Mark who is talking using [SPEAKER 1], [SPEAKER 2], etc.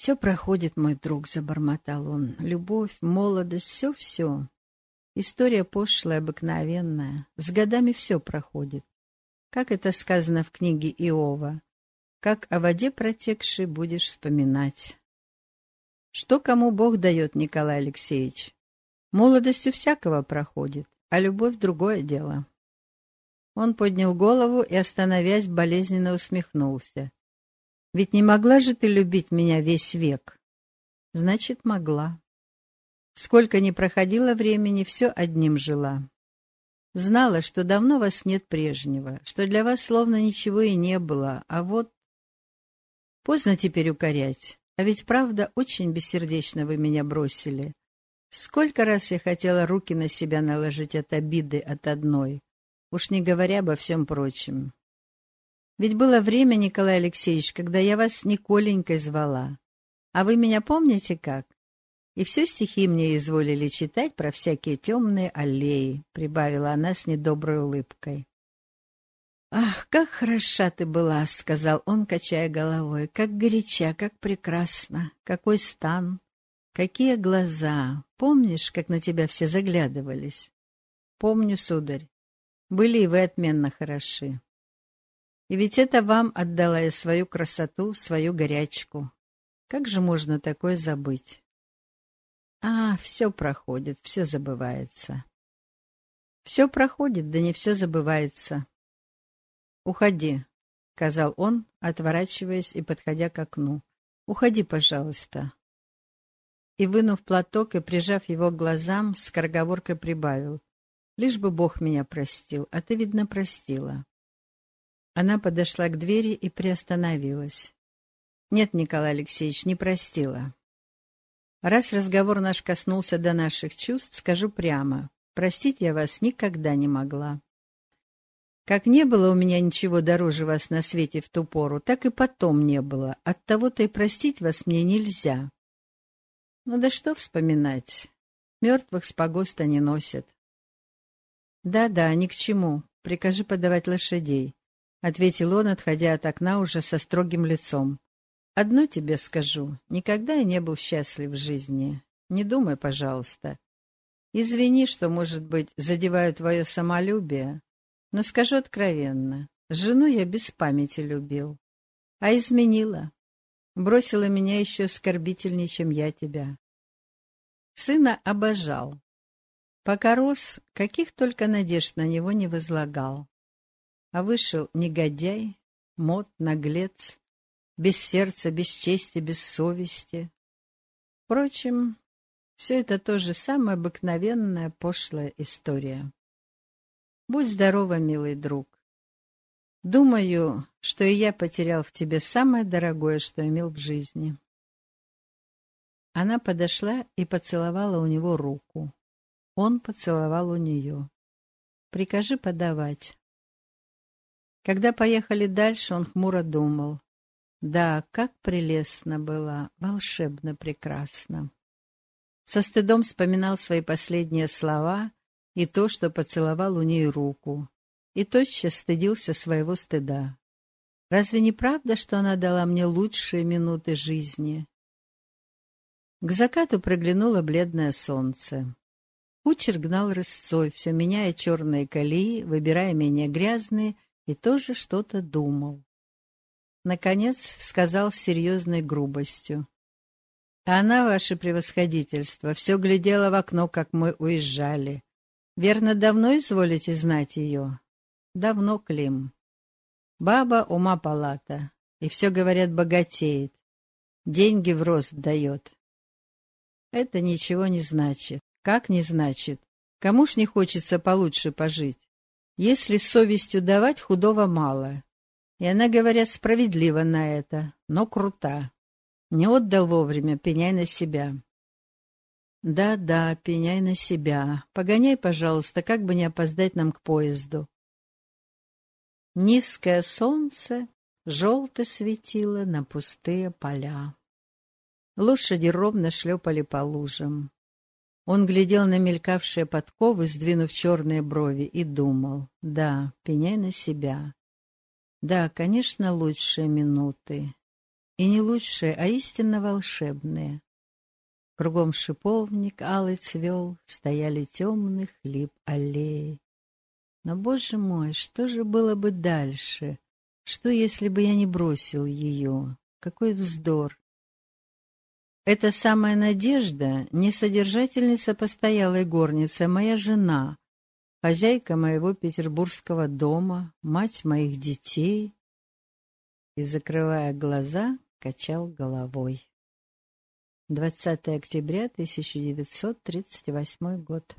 [SPEAKER 1] «Все проходит, мой друг», — забормотал он. «Любовь, молодость, все-все. История пошлая, обыкновенная. С годами все проходит. Как это сказано в книге Иова. Как о воде протекшей будешь вспоминать. Что кому Бог дает, Николай Алексеевич? Молодостью всякого проходит, а любовь — другое дело. Он поднял голову и, остановясь, болезненно усмехнулся. «Ведь не могла же ты любить меня весь век?» «Значит, могла. Сколько ни проходило времени, все одним жила. Знала, что давно вас нет прежнего, что для вас словно ничего и не было, а вот... Поздно теперь укорять, а ведь правда очень бессердечно вы меня бросили. Сколько раз я хотела руки на себя наложить от обиды от одной, уж не говоря обо всем прочем. Ведь было время, Николай Алексеевич, когда я вас Николенькой звала. А вы меня помните как? И все стихи мне изволили читать про всякие темные аллеи, — прибавила она с недоброй улыбкой. «Ах, как хороша ты была!» — сказал он, качая головой. «Как горяча, как прекрасна! Какой стан! Какие глаза! Помнишь, как на тебя все заглядывались?» «Помню, сударь. Были и вы отменно хороши. И ведь это вам отдала я свою красоту, свою горячку. Как же можно такое забыть?» А, все проходит, все забывается. Все проходит, да не все забывается. Уходи, — сказал он, отворачиваясь и подходя к окну. Уходи, пожалуйста. И, вынув платок и прижав его к глазам, скороговоркой прибавил. Лишь бы Бог меня простил, а ты, видно, простила. Она подошла к двери и приостановилась. Нет, Николай Алексеевич, не простила. Раз разговор наш коснулся до наших чувств, скажу прямо. Простить я вас никогда не могла. Как не было у меня ничего дороже вас на свете в ту пору, так и потом не было. Оттого-то и простить вас мне нельзя. Ну да что вспоминать? Мертвых с погоста не носят. Да-да, ни к чему. Прикажи подавать лошадей, — ответил он, отходя от окна уже со строгим лицом. Одно тебе скажу, никогда я не был счастлив в жизни. Не думай, пожалуйста. Извини, что, может быть, задеваю твое самолюбие, но скажу откровенно, жену я без памяти любил, а изменила. Бросила меня еще оскорбительнее, чем я тебя. Сына обожал. Пока рос, каких только надежд на него не возлагал. А вышел негодяй, мод, наглец, без сердца, без чести, без совести. Впрочем, все это тоже самая обыкновенная пошлая история. Будь здорова, милый друг. Думаю, что и я потерял в тебе самое дорогое, что имел в жизни. Она подошла и поцеловала у него руку. Он поцеловал у нее. «Прикажи подавать». Когда поехали дальше, он хмуро думал. Да, как прелестно было, волшебно прекрасно. Со стыдом вспоминал свои последние слова и то, что поцеловал у ней руку, и тотчас стыдился своего стыда. Разве не правда, что она дала мне лучшие минуты жизни? К закату проглянуло бледное солнце. Кучер гнал рысцой, все меняя черные колеи, выбирая менее грязные, и тоже что-то думал. Наконец сказал с серьезной грубостью. А она, ваше превосходительство, все глядела в окно, как мы уезжали. Верно, давно изволите знать ее? Давно, Клим. Баба ума палата, и все, говорят, богатеет. Деньги в рост дает. Это ничего не значит. Как не значит? Кому ж не хочется получше пожить? Если совестью давать, худого мало. И она, говорят, справедлива на это, но крута. Не отдал вовремя, пеняй на себя. Да-да, пеняй на себя. Погоняй, пожалуйста, как бы не опоздать нам к поезду. Низкое солнце желто светило на пустые поля. Лошади ровно шлепали по лужам. Он глядел на мелькавшие подковы, сдвинув черные брови, и думал, да, пеняй на себя. Да, конечно, лучшие минуты. и не лучшие, а истинно волшебные. Кругом шиповник алый цвел, стояли темных лип аллеи. Но, боже мой, что же было бы дальше? Что, если бы я не бросил ее? Какой вздор! Эта самая Надежда — не содержательница постоялой горницы, моя жена, хозяйка моего петербургского дома, мать моих детей. И, закрывая глаза, качал головой. 20 октября 1938 год.